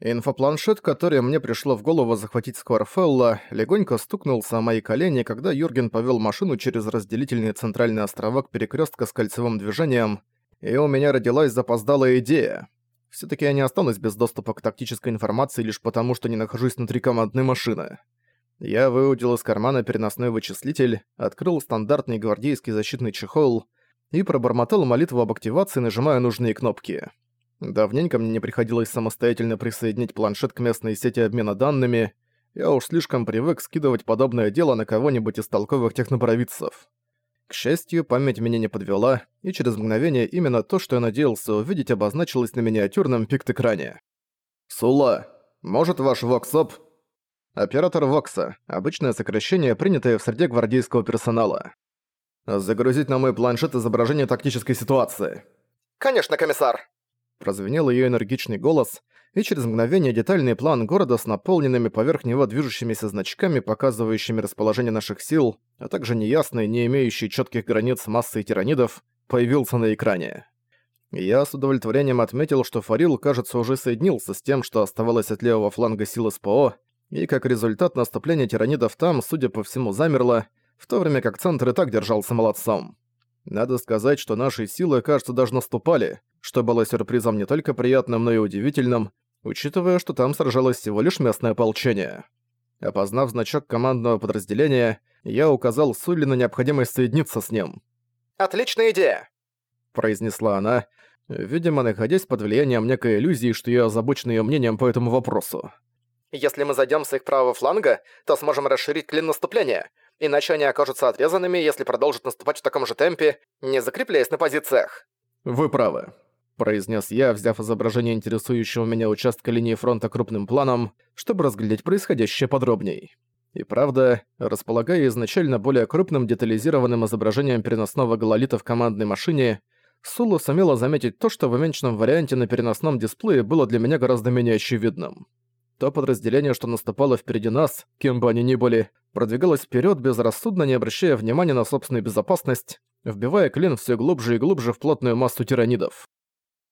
Инфопланшет, который мне пришло в голову захватить Скварфелла, легонько стукнулся о мои колени, когда Юрген повел машину через разделительный центральный островок перекрестка с кольцевым движением, и у меня родилась запоздалая идея. все таки я не останусь без доступа к тактической информации лишь потому, что не нахожусь внутри командной машины. Я выудил из кармана переносной вычислитель, открыл стандартный гвардейский защитный чехол и пробормотал молитву об активации, нажимая нужные кнопки. Давненько мне не приходилось самостоятельно присоединить планшет к местной сети обмена данными, я уж слишком привык скидывать подобное дело на кого-нибудь из толковых технопровидцев. К счастью, память меня не подвела, и через мгновение именно то, что я надеялся увидеть, обозначилось на миниатюрном пикт-экране. «Сула, может ваш Воксоп?» Оператор Вокса – обычное сокращение, принятое в среде гвардейского персонала. «Загрузить на мой планшет изображение тактической ситуации». «Конечно, комиссар!» Прозвенел её энергичный голос, и через мгновение детальный план города с наполненными поверх него движущимися значками, показывающими расположение наших сил, а также неясный, не имеющий чётких границ массой тиранидов, появился на экране. Я с удовлетворением отметил, что Фарил, кажется, уже соединился с тем, что оставалось от левого фланга сил СПО, и как результат наступления тиранидов там, судя по всему, замерло, в то время как центр и так держался молодцом. Надо сказать, что наши силы, кажется, даже наступали, что было сюрпризом не только приятным, но и удивительным, учитывая, что там сражалось всего лишь местное ополчение. Опознав значок командного подразделения, я указал Сулли на необходимость соединиться с ним. «Отличная идея!» – произнесла она, видимо, находясь под влиянием некой иллюзии, что я озабочен её мнением по этому вопросу. «Если мы зайдём с их правого фланга, то сможем расширить клин наступления иначе они окажутся отрезанными, если продолжат наступать в таком же темпе, не закрепляясь на позициях. «Вы правы», — произнес я, взяв изображение интересующего меня участка линии фронта крупным планом, чтобы разглядеть происходящее подробней. И правда, располагая изначально более крупным детализированным изображением переносного гололита в командной машине, Сулу сумела заметить то, что в уменьшенном варианте на переносном дисплее было для меня гораздо менее очевидным. То подразделение, что наступало впереди нас, кем бы они ни были, продвигалось вперед безрассудно, не обращая внимания на собственную безопасность, вбивая клин все глубже и глубже в плотную массу тиранидов.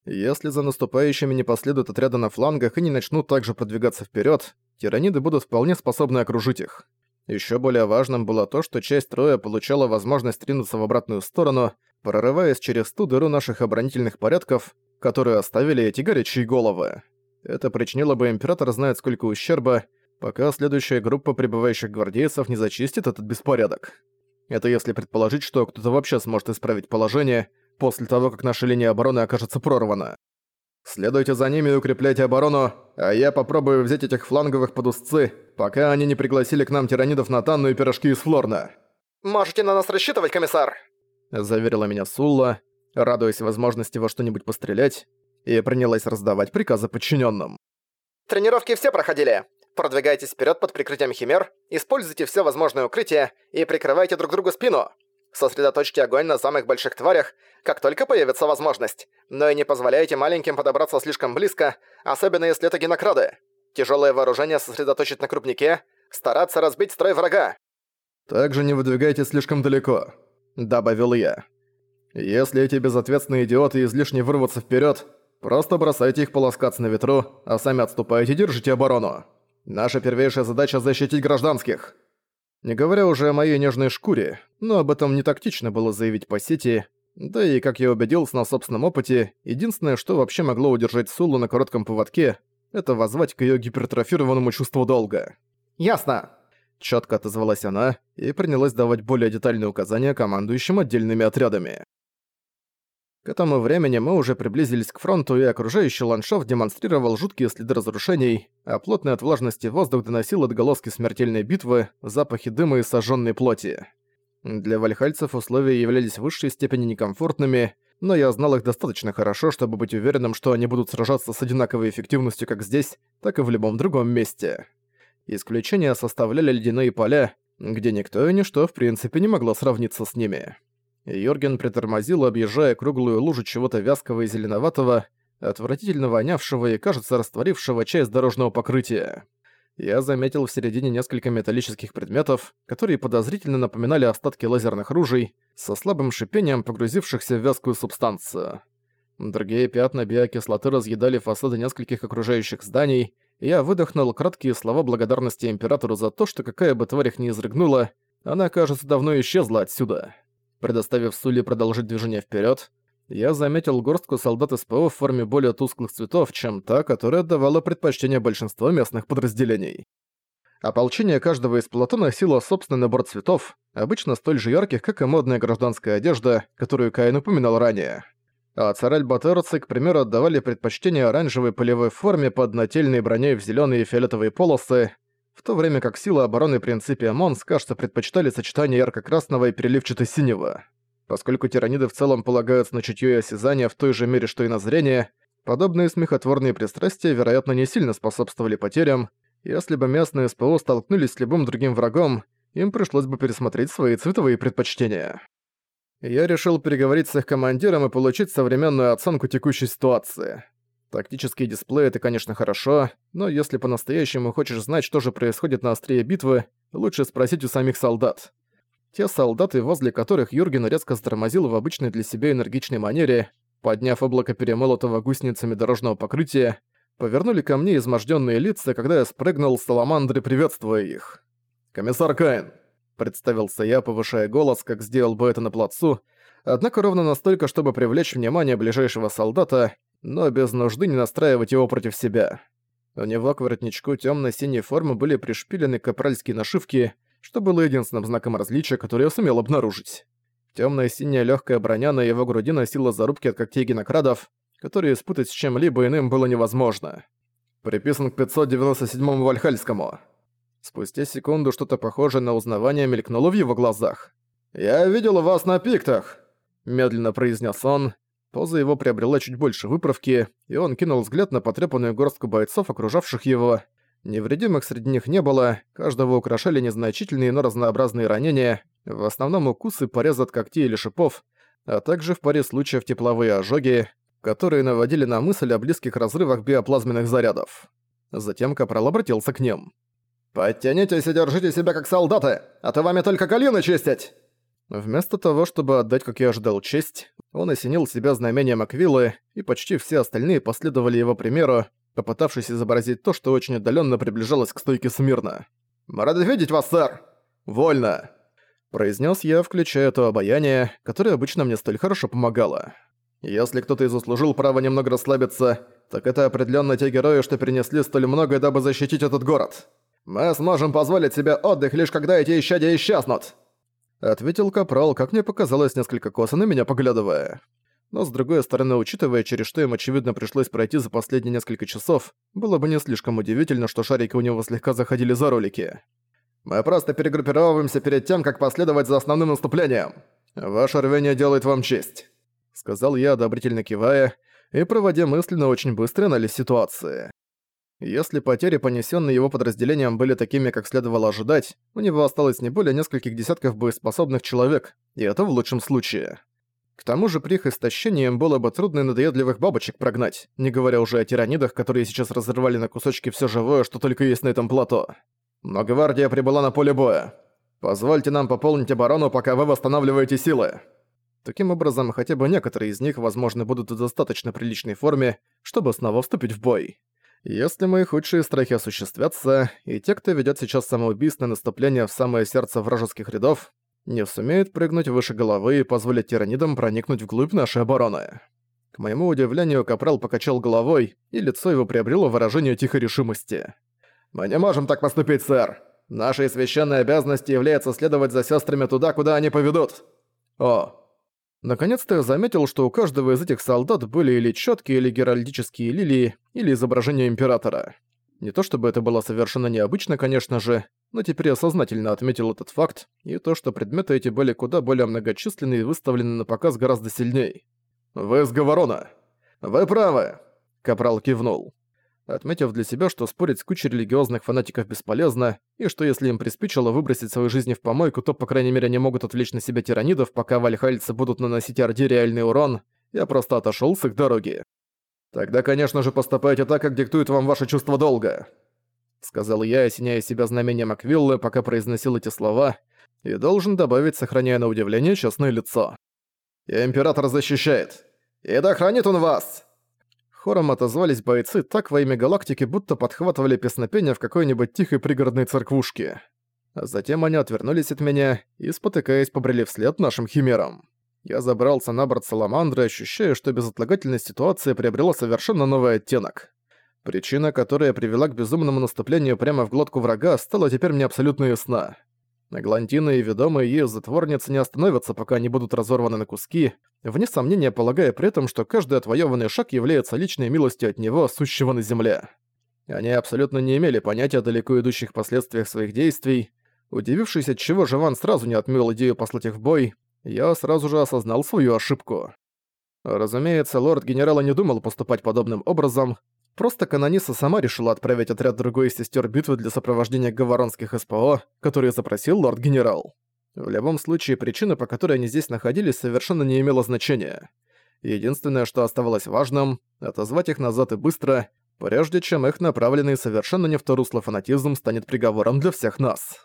Если за наступающими не последуют отряды на флангах и не начнут также продвигаться вперед, тираниды будут вполне способны окружить их. Еще более важным было то, что часть строя получала возможность ринуться в обратную сторону, прорываясь через ту дыру наших оборонительных порядков, которые оставили эти горячие головы. Это причинило бы император знает сколько ущерба, пока следующая группа прибывающих гвардейцев не зачистит этот беспорядок. Это если предположить, что кто-то вообще сможет исправить положение после того, как наша линия обороны окажется прорвана. Следуйте за ними и укрепляйте оборону, а я попробую взять этих фланговых под узцы, пока они не пригласили к нам тиранидов на Танну и пирожки из Флорна. «Можете на нас рассчитывать, комиссар!» Заверила меня Сулла, радуясь возможности во что-нибудь пострелять, и принялась раздавать приказы подчиненным. «Тренировки все проходили. Продвигайтесь вперед под прикрытием химер, используйте все возможное укрытие и прикрывайте друг другу спину. Сосредоточьте огонь на самых больших тварях, как только появится возможность. Но и не позволяйте маленьким подобраться слишком близко, особенно если это генокрады. Тяжелое вооружение сосредоточить на крупнике, стараться разбить строй врага. «Также не выдвигайте слишком далеко», — добавил я. «Если эти безответственные идиоты излишне вырвутся вперед, Просто бросайте их полоскаться на ветру, а сами отступайте и держите оборону. Наша первейшая задача – защитить гражданских. Не говоря уже о моей нежной шкуре, но об этом не тактично было заявить по сети, да и, как я убедился на собственном опыте, единственное, что вообще могло удержать Сулу на коротком поводке, это возвать к её гипертрофированному чувству долга. «Ясно!» Чётко отозвалась она и принялась давать более детальные указания командующим отдельными отрядами. К этому времени мы уже приблизились к фронту, и окружающий ландшафт демонстрировал жуткие следы разрушений, а плотный от влажности воздух доносил отголоски смертельной битвы, запахи дыма и сожженной плоти. Для вальхальцев условия являлись в высшей степени некомфортными, но я знал их достаточно хорошо, чтобы быть уверенным, что они будут сражаться с одинаковой эффективностью как здесь, так и в любом другом месте. Исключения составляли ледяные поля, где никто и ничто в принципе не могло сравниться с ними. Йорген притормозил, объезжая круглую лужу чего-то вязкого и зеленоватого, отвратительно вонявшего и, кажется, растворившего часть дорожного покрытия. Я заметил в середине несколько металлических предметов, которые подозрительно напоминали остатки лазерных ружей, со слабым шипением погрузившихся в вязкую субстанцию. Другие пятна биокислоты разъедали фасады нескольких окружающих зданий, и я выдохнул краткие слова благодарности Императору за то, что какая бы тварь их ни изрыгнула, она, кажется, давно исчезла отсюда. Предоставив Сули продолжить движение вперед, я заметил горстку солдат СПО в форме более тусклых цветов, чем та, которая давала предпочтение большинству местных подразделений. Ополчение каждого из плато носило собственный набор цветов, обычно столь же ярких, как и модная гражданская одежда, которую Каин упоминал ранее. А цараль-батерцы, к примеру, отдавали предпочтение оранжевой полевой форме под нательной броней в зеленые и фиолетовые полосы, в то время как силы обороны Принципия Монс, кажется, предпочитали сочетание ярко-красного и переливчато-синего. Поскольку тираниды в целом полагаются на чутье и осязание в той же мере, что и на зрение, подобные смехотворные пристрастия, вероятно, не сильно способствовали потерям, если бы местные СПО столкнулись с любым другим врагом, им пришлось бы пересмотреть свои цветовые предпочтения. Я решил переговорить с их командиром и получить современную оценку текущей ситуации. Тактический дисплей — это, конечно, хорошо, но если по-настоящему хочешь знать, что же происходит на острие битвы, лучше спросить у самих солдат. Те солдаты, возле которых Юрген резко затормозил в обычной для себя энергичной манере, подняв облако перемолотого гусеницами дорожного покрытия, повернули ко мне измождённые лица, когда я спрыгнул с саламандры, приветствуя их. «Комиссар Каин», — представился я, повышая голос, как сделал бы это на плацу, однако ровно настолько, чтобы привлечь внимание ближайшего солдата, но без нужды не настраивать его против себя. У него к воротничку тёмно-синей формы были пришпилены капральские нашивки, что было единственным знаком различия, который я сумел обнаружить. Тёмная синяя лёгкая броня на его груди носила зарубки от когтей генокрадов, которые спутать с чем-либо иным было невозможно. Приписан к 597-му Вальхальскому. Спустя секунду что-то похожее на узнавание мелькнуло в его глазах. «Я видел вас на пиктах!» Медленно произнес он. Поза его приобрела чуть больше выправки, и он кинул взгляд на потрепанную горстку бойцов, окружавших его. Невредимых среди них не было, каждого украшали незначительные, но разнообразные ранения, в основном укусы, порезы от когтей или шипов, а также в паре случаев тепловые ожоги, которые наводили на мысль о близких разрывах биоплазменных зарядов. Затем Капрал обратился к ним. «Подтянитесь и держите себя как солдаты, а то вами только колено чистить!» Вместо того, чтобы отдать, как я ожидал, честь, он осенил себя знамением Аквилы, и почти все остальные последовали его примеру, попытавшись изобразить то, что очень отдаленно приближалось к стойке смирно. «Мы рады видеть вас, сэр!» «Вольно!» произнес я, включая то обаяние, которое обычно мне столь хорошо помогало. Если кто-то и заслужил право немного расслабиться, так это определенно те герои, что перенесли столь многое, дабы защитить этот город. Мы сможем позволить себе отдых, лишь когда эти исчадия исчезнут!» Ответил Капрал, как мне показалось, несколько косо на меня поглядывая. Но с другой стороны, учитывая, через что им очевидно пришлось пройти за последние несколько часов, было бы не слишком удивительно, что шарики у него слегка заходили за ролики. «Мы просто перегруппировываемся перед тем, как последовать за основным наступлением. Ваше рвение делает вам честь» сказал я, одобрительно кивая и проводя мысленно очень быстрый анализ ситуации. Если потери, понесенные его подразделением, были такими, как следовало ожидать, у него осталось не более нескольких десятков боеспособных человек, и это в лучшем случае. К тому же при их истощении им было бы трудно и надоедливых бабочек прогнать, не говоря уже о тиранидах, которые сейчас разрывали на кусочки все живое, что только есть на этом плато. Но гвардия прибыла на поле боя. Позвольте нам пополнить оборону, пока вы восстанавливаете силы. Таким образом, хотя бы некоторые из них, возможно, будут в достаточно приличной форме, чтобы снова вступить в бой. Если мои худшие страхи осуществятся, и те, кто ведет сейчас самоубийственное наступление в самое сердце вражеских рядов, не сумеют прыгнуть выше головы и позволить тиранидам проникнуть вглубь нашей обороны. К моему удивлению, Капрал покачал головой, и лицо его приобрело выражение тихой решимости. «Мы не можем так поступить, сэр. Нашей священной обязанностью является следовать за сестрами туда, куда они поведут. О, Наконец-то я заметил, что у каждого из этих солдат были или четкие, или геральдические лилии, или изображение императора. Не то чтобы это было совершенно необычно, конечно же, но теперь я сознательно отметил этот факт, и то, что предметы эти были куда более многочисленны и выставлены на показ гораздо сильней. «Вы из Говорона?» «Вы правы», — Капрал кивнул отметив для себя, что спорить с кучей религиозных фанатиков бесполезно, и что если им приспичило выбросить свои жизни в помойку, то, по крайней мере, они могут отвлечь на себя тиранидов, пока вальхальцы будут наносить Орде реальный урон, я просто отошёл с их дороги. «Тогда, конечно же, поступайте так, как диктует вам ваше чувство долга», — сказал я, осеняя себя знамением Аквиллы, пока произносил эти слова, и должен добавить, сохраняя на удивление честное лицо. «И Император защищает. «И да хранит он вас!» Хором отозвались бойцы так во имя галактики, будто подхватывали песнопение в какой-нибудь тихой пригородной церквушке. А затем они отвернулись от меня и, спотыкаясь, побрели вслед нашим химерам. Я забрался на борт Саламандры, ощущая, что безотлагательность ситуации приобрела совершенно новый оттенок. Причина, которая привела к безумному наступлению прямо в глотку врага, стала теперь мне абсолютно ясна. Аглантина и ведомые ею затворницы не остановятся, пока они будут разорваны на куски, вне сомнения полагая при этом, что каждый отвоеванный шаг является личной милостью от него, сущего на земле. Они абсолютно не имели понятия о далеко идущих последствиях своих действий. Удивившись, от чего Живан сразу не отмёл идею послать их в бой, я сразу же осознал свою ошибку. Разумеется, лорд-генерала не думал поступать подобным образом, Просто канониса сама решила отправить отряд другой сестер битвы для сопровождения гаваронских СПО, которые запросил лорд-генерал. В любом случае, причина, по которой они здесь находились, совершенно не имела значения. Единственное, что оставалось важным — отозвать их назад и быстро, прежде чем их направленный совершенно не в то русло фанатизм станет приговором для всех нас.